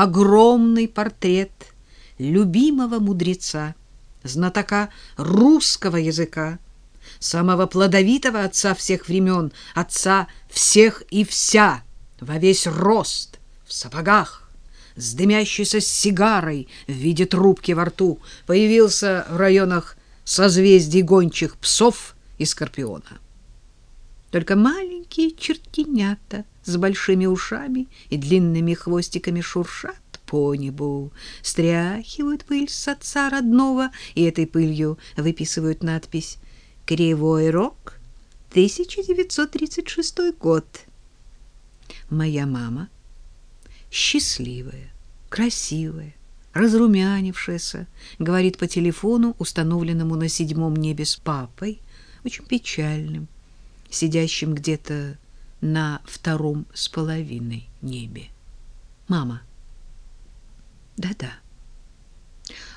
огромный портрет любимого мудреца, знатока русского языка, самого плодовитого отца всех времен, отца всех и вся, во весь рост, в сапогах, с дымящейся сигарой в виде трубки во рту, появился в районах созвездий гончих псов и скорпиона. Только маленькие чертенята с большими ушами и длинными хвостиками шуршат по небу, стряхивают пыль с отца родного и этой пылью выписывают надпись «Кривой рог, 1936 год». Моя мама счастливая, красивая, разрумянившаяся, говорит по телефону, установленному на седьмом небе с папой, очень печальным, сидящим где-то на втором с половиной небе. Мама. Да-да.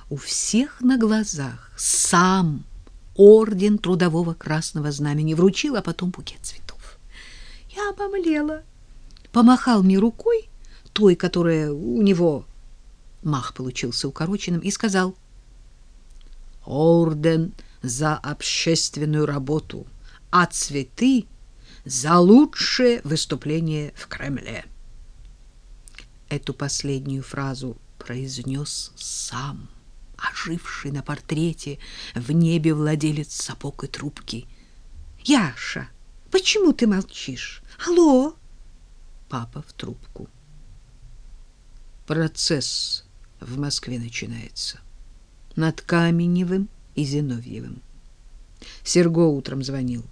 У всех на глазах сам орден Трудового Красного Знамени вручил, а потом букет цветов. Я обомлела. Помахал мне рукой, той, которая у него мах получился укороченным, и сказал «Орден за общественную работу, а цветы за лучшее выступление в Кремле». Эту последнюю фразу произнес сам, оживший на портрете в небе владелец сапог и трубки. «Яша, почему ты молчишь? Алло!» Папа в трубку. Процесс в Москве начинается. Над Каменевым и Зиновьевым. Серго утром звонил.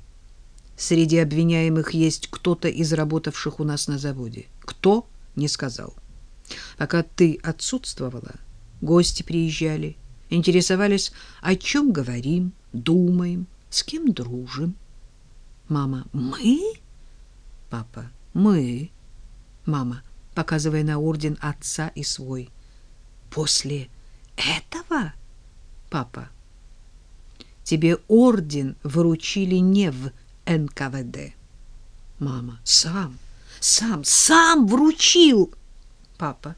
Среди обвиняемых есть кто-то из работавших у нас на заводе. Кто? Не сказал. Пока ты отсутствовала, гости приезжали, интересовались, о чем говорим, думаем, с кем дружим. Мама: "Мы?" Папа: "Мы". Мама, показывая на орден отца и свой. После этого, папа, тебе орден вручили не в НКВД. Мама, сам, сам, сам вручил. Папа,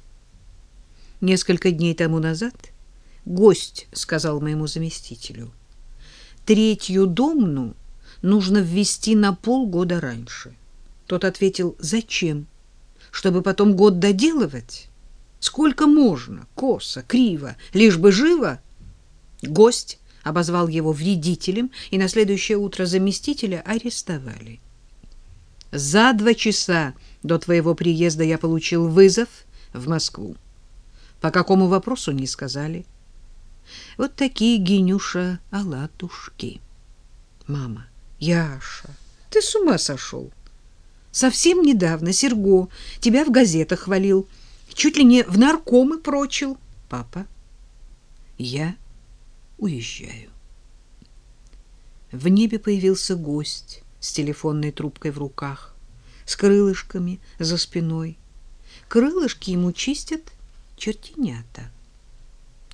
несколько дней тому назад гость сказал моему заместителю, третью домну нужно ввести на полгода раньше. Тот ответил, зачем? Чтобы потом год доделывать? Сколько можно? Косо, криво, лишь бы живо. Гость обозвал его вредителем, и на следующее утро заместителя арестовали. За два часа до твоего приезда я получил вызов в Москву. По какому вопросу не сказали. Вот такие генюша оладушки. Мама, Яша, ты с ума сошел? Совсем недавно Серго тебя в газетах хвалил чуть ли не в наркомы прочил. Папа, я уезжаю. В небе появился гость с телефонной трубкой в руках, с крылышками за спиной. Крылышки ему чистят чертенята.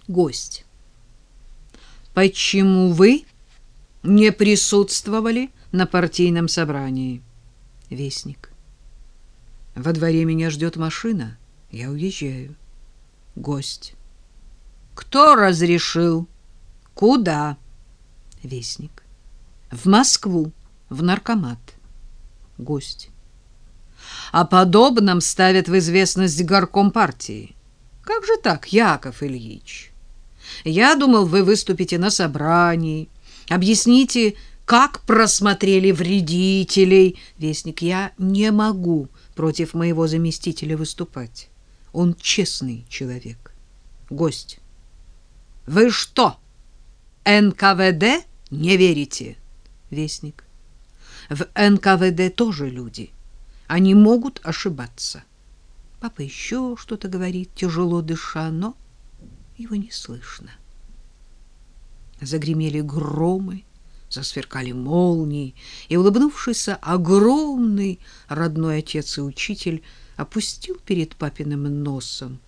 Гость. Почему вы не присутствовали на партийном собрании? Вестник. Во дворе меня ждет машина. Я уезжаю. Гость. Кто разрешил? Куда? Вестник. В Москву, в наркомат. Гость. О подобном ставят в известность горком партии. Как же так, Яков Ильич? Я думал, вы выступите на собрании, объясните, как просмотрели вредителей. Вестник, я не могу против моего заместителя выступать. Он честный человек. Гость. Вы что, НКВД не верите? Вестник. В НКВД тоже люди. Они могут ошибаться. Папа еще что-то говорит, тяжело дыша, но его не слышно. Загремели громы, засверкали молнии, и улыбнувшийся огромный родной отец и учитель опустил перед папиным носом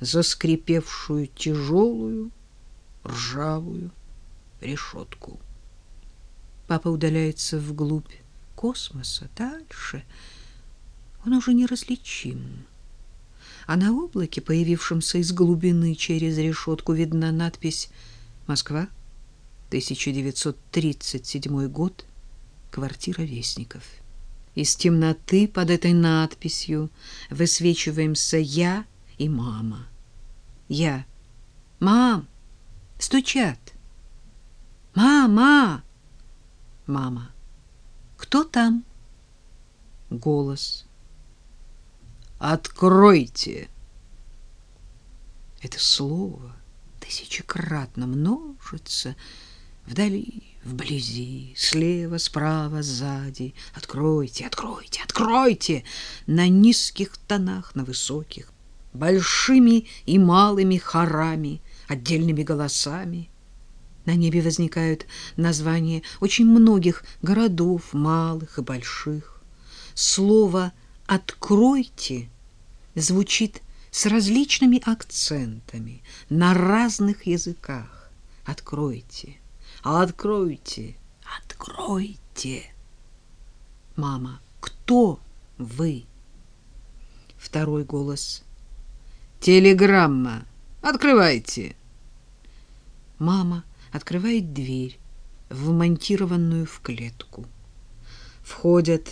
заскрипевшую тяжелую ржавую решетку. Папа удаляется вглубь космоса, дальше он уже неразличим. а на облаке, появившемся из глубины через решетку, видна надпись «Москва, 1937 год, квартира Вестников». Из темноты под этой надписью высвечиваемся я и мама. Я. Мам, стучат. Мама. Мама. Кто там? Голос. Откройте. Это слово тысячекратно множится вдали, вблизи, слева, справа, сзади. Откройте, откройте, откройте! На низких тонах, на высоких, большими и малыми хорами, отдельными голосами. На небе возникают названия очень многих городов, малых и больших. Слово «откройте» звучит с различными акцентами на разных языках. Откройте, откройте, откройте. Мама, кто вы? Второй голос. Телеграмма. Открывайте. Мама открывает дверь, вмонтированную в клетку. Входят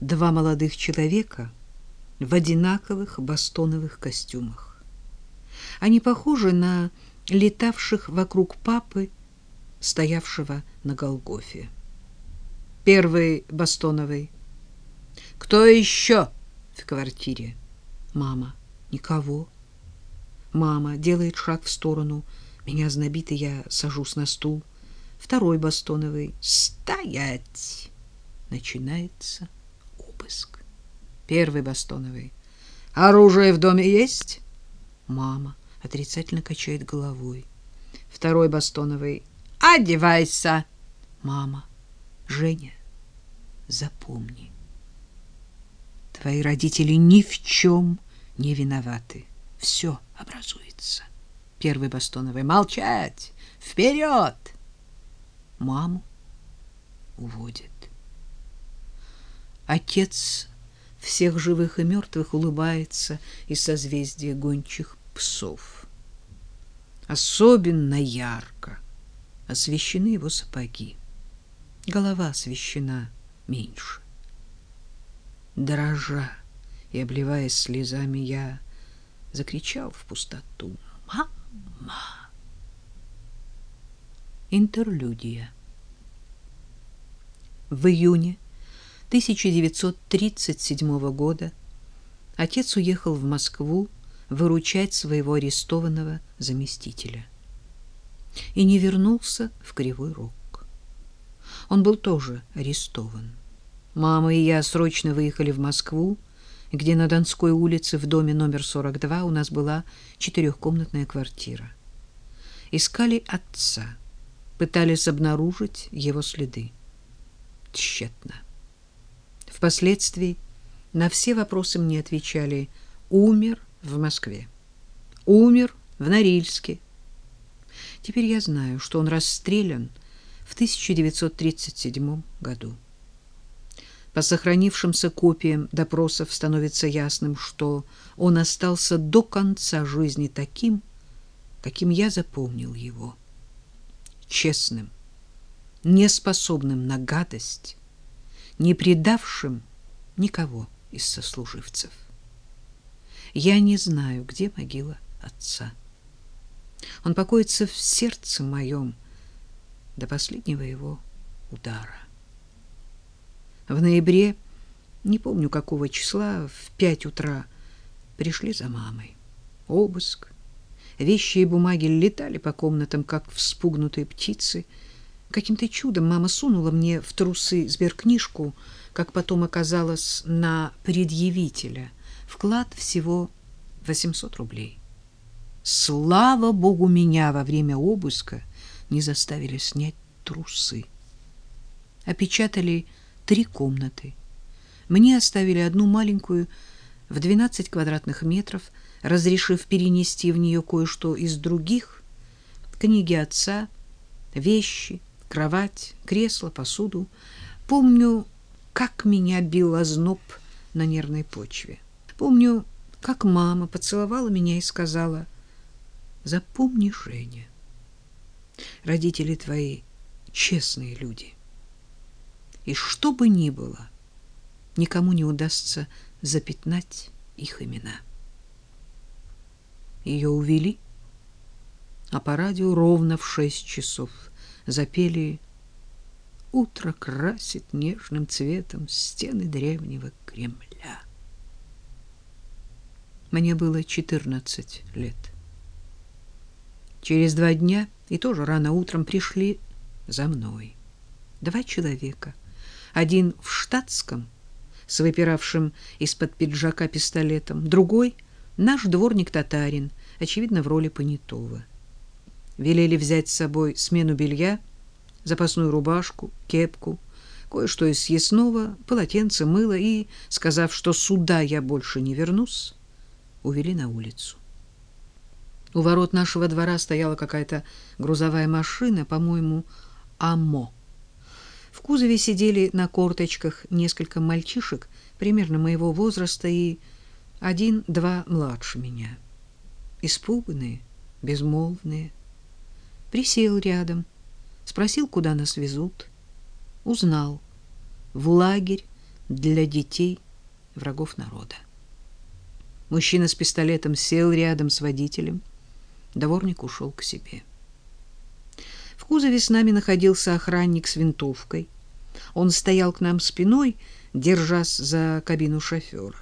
два молодых человека в одинаковых бастоновых костюмах. Они похожи на летавших вокруг папы, стоявшего на Голгофе. Первый бастоновый. Кто еще в квартире? Мама. Никого. Мама делает шаг в сторону. Меня знобит, и я сажусь на стул. Второй бастоновый. Стоять! Начинается обыск. Первый бастоновый. Оружие в доме есть? Мама отрицательно качает головой. Второй бастоновый. Одевайся. Мама. Женя, запомни. Твои родители ни в чем не виноваты. Все образуется. Первый бастоновый. Молчать! Вперед! Маму уводит. Отец всех живых и мертвых улыбается из созвездия гончих псов. Особенно ярко освещены его сапоги. Голова освещена меньше. Дрожа и, обливаясь слезами, я закричал в пустоту. «Мама!» Интерлюдия В июне 1937 года отец уехал в Москву выручать своего арестованного заместителя и не вернулся в Кривой Рог. Он был тоже арестован. Мама и я срочно выехали в Москву, где на Донской улице в доме номер 42 у нас была четырехкомнатная квартира. Искали отца, пытались обнаружить его следы. Тщетно. Впоследствии на все вопросы мне отвечали «умер в Москве», «умер в Норильске». Теперь я знаю, что он расстрелян в 1937 году. По сохранившимся копиям допросов становится ясным, что он остался до конца жизни таким, каким я запомнил его. Честным, неспособным на гадость, не предавшим никого из сослуживцев. Я не знаю, где могила отца. Он покоится в сердце моем до последнего его удара. В ноябре, не помню какого числа, в пять утра пришли за мамой. Обыск. Вещи и бумаги летали по комнатам, как вспугнутые птицы. Каким-то чудом мама сунула мне в трусы сберкнижку, как потом оказалось, на предъявителя. Вклад всего 800 рублей. Слава богу, меня во время обыска не заставили снять трусы. Опечатали три комнаты. Мне оставили одну маленькую в 12 квадратных метров, разрешив перенести в нее кое-что из других: книги отца, вещи, кровать, кресло, посуду. Помню, как меня бил озноб на нервной почве. Помню, как мама поцеловала меня и сказала, «Запомни, Женя, родители твои честные люди, и что бы ни было, никому не удастся запятнать их имена». Ее увели, а по радио ровно в шесть часов запели «Утро красит нежным цветом стены древнего Кремля». Мне было 14 лет. Через два дня, и тоже рано утром, пришли за мной. Два человека. Один в штатском, с выпиравшим из-под пиджака пистолетом, другой — наш дворник-татарин, очевидно, в роли понятого. Велели взять с собой смену белья, запасную рубашку, кепку, кое-что из съестного, полотенце, мыло и, сказав, что сюда я больше не вернусь, увели на улицу. У ворот нашего двора стояла какая-то грузовая машина, по-моему, АМО. В кузове сидели на корточках несколько мальчишек примерно моего возраста и один-два младше меня. Испуганные, безмолвные. Присел рядом, спросил, куда нас везут. Узнал. В лагерь для детей врагов народа. Мужчина с пистолетом сел рядом с водителем. Дворник ушел к себе. Кузове с нами находился охранник с винтовкой. Он стоял к нам спиной, держась за кабину шофера.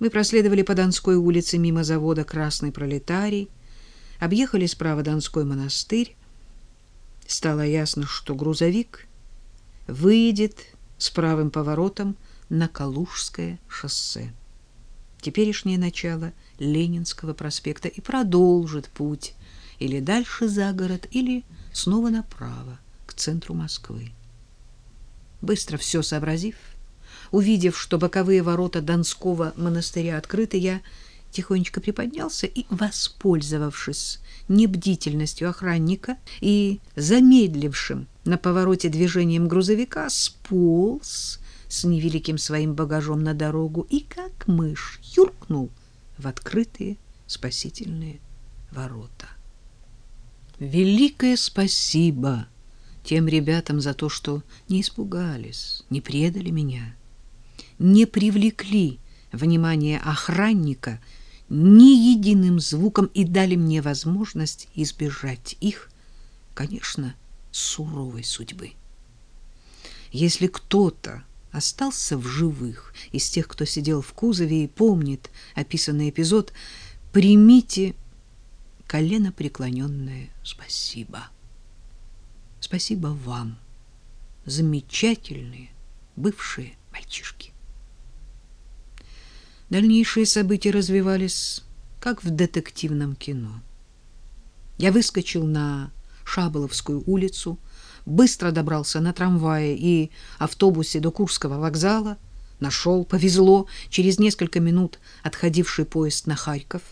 Мы проследовали по Донской улице мимо завода «Красный пролетарий», объехали справа Донской монастырь. Стало ясно, что грузовик выйдет с правым поворотом на Калужское шоссе теперешнее начало Ленинского проспекта и продолжит путь или дальше за город, или снова направо, к центру Москвы. Быстро все сообразив, увидев, что боковые ворота Донского монастыря открыты, я тихонечко приподнялся и, воспользовавшись небдительностью охранника и замедлившим на повороте движением грузовика, сполз с невеликим своим багажом на дорогу и, как мышь, юркнул в открытые спасительные ворота. Великое спасибо тем ребятам за то, что не испугались, не предали меня, не привлекли внимание охранника ни единым звуком и дали мне возможность избежать их, конечно, суровой судьбы. Если кто-то остался в живых из тех, кто сидел в кузове и помнит описанный эпизод, примите колено преклоненное спасибо. Спасибо вам, замечательные бывшие мальчишки. Дальнейшие события развивались как в детективном кино. Я выскочил на Шаболовскую улицу, быстро добрался на трамвае и автобусе до Курского вокзала, нашел, повезло, через несколько минут отходивший поезд на Харьков.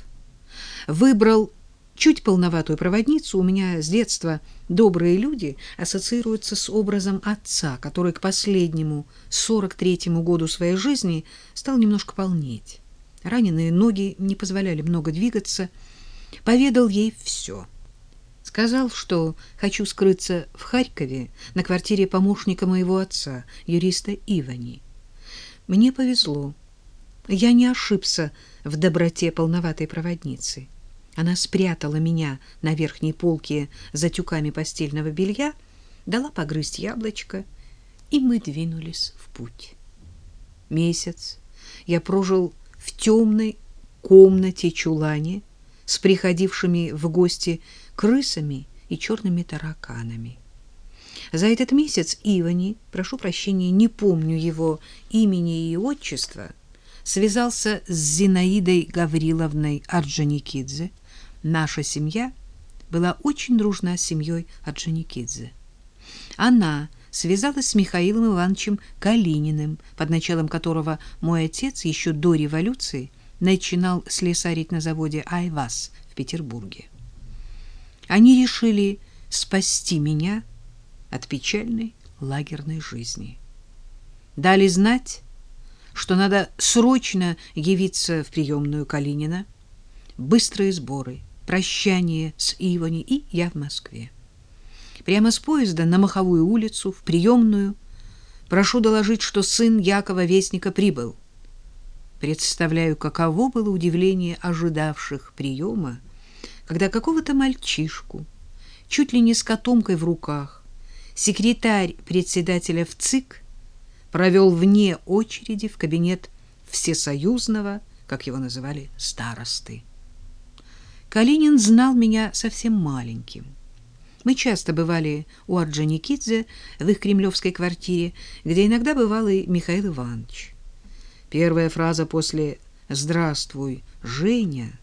Выбрал чуть полноватую проводницу. У меня с детства добрые люди ассоциируются с образом отца, который к последнему 43-му году своей жизни стал немножко полнеть. Раненые ноги не позволяли много двигаться. Поведал ей все — Сказал, что хочу скрыться в Харькове на квартире помощника моего отца, юриста Ивани. Мне повезло. Я не ошибся в доброте полноватой проводницы. Она спрятала меня на верхней полке за тюками постельного белья, дала погрызть яблочко, и мы двинулись в путь. Месяц я прожил в темной комнате-чулане с приходившими в гости крысами и черными тараканами. За этот месяц Ивани, прошу прощения, не помню его имени и отчества, связался с Зинаидой Гавриловной Орджоникидзе. Наша семья была очень дружна с семьей Орджоникидзе. Она связалась с Михаилом Ивановичем Калининым, под началом которого мой отец еще до революции начинал слесарить на заводе «Айвас» в Петербурге. Они решили спасти меня от печальной лагерной жизни. Дали знать, что надо срочно явиться в приемную Калинина. Быстрые сборы, прощание с Ивани, и я в Москве. Прямо с поезда на Маховую улицу, в приемную. Прошу доложить, что сын Якова Вестника прибыл. Представляю, каково было удивление ожидавших приема, когда какого-то мальчишку, чуть ли не с котомкой в руках, секретарь председателя в ЦИК провел вне очереди в кабинет всесоюзного, как его называли, старосты. Калинин знал меня совсем маленьким. Мы часто бывали у Орджоникидзе в их кремлевской квартире, где иногда бывал и Михаил Иванович. Первая фраза после «Здравствуй, Женя»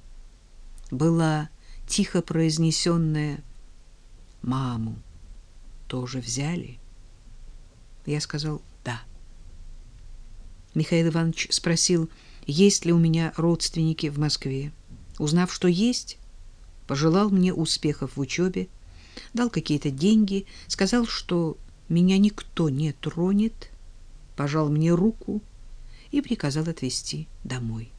была тихо произнесенная «Маму тоже взяли?» Я сказал «Да». Михаил Иванович спросил, есть ли у меня родственники в Москве. Узнав, что есть, пожелал мне успехов в учебе, дал какие-то деньги, сказал, что меня никто не тронет, пожал мне руку и приказал отвезти домой.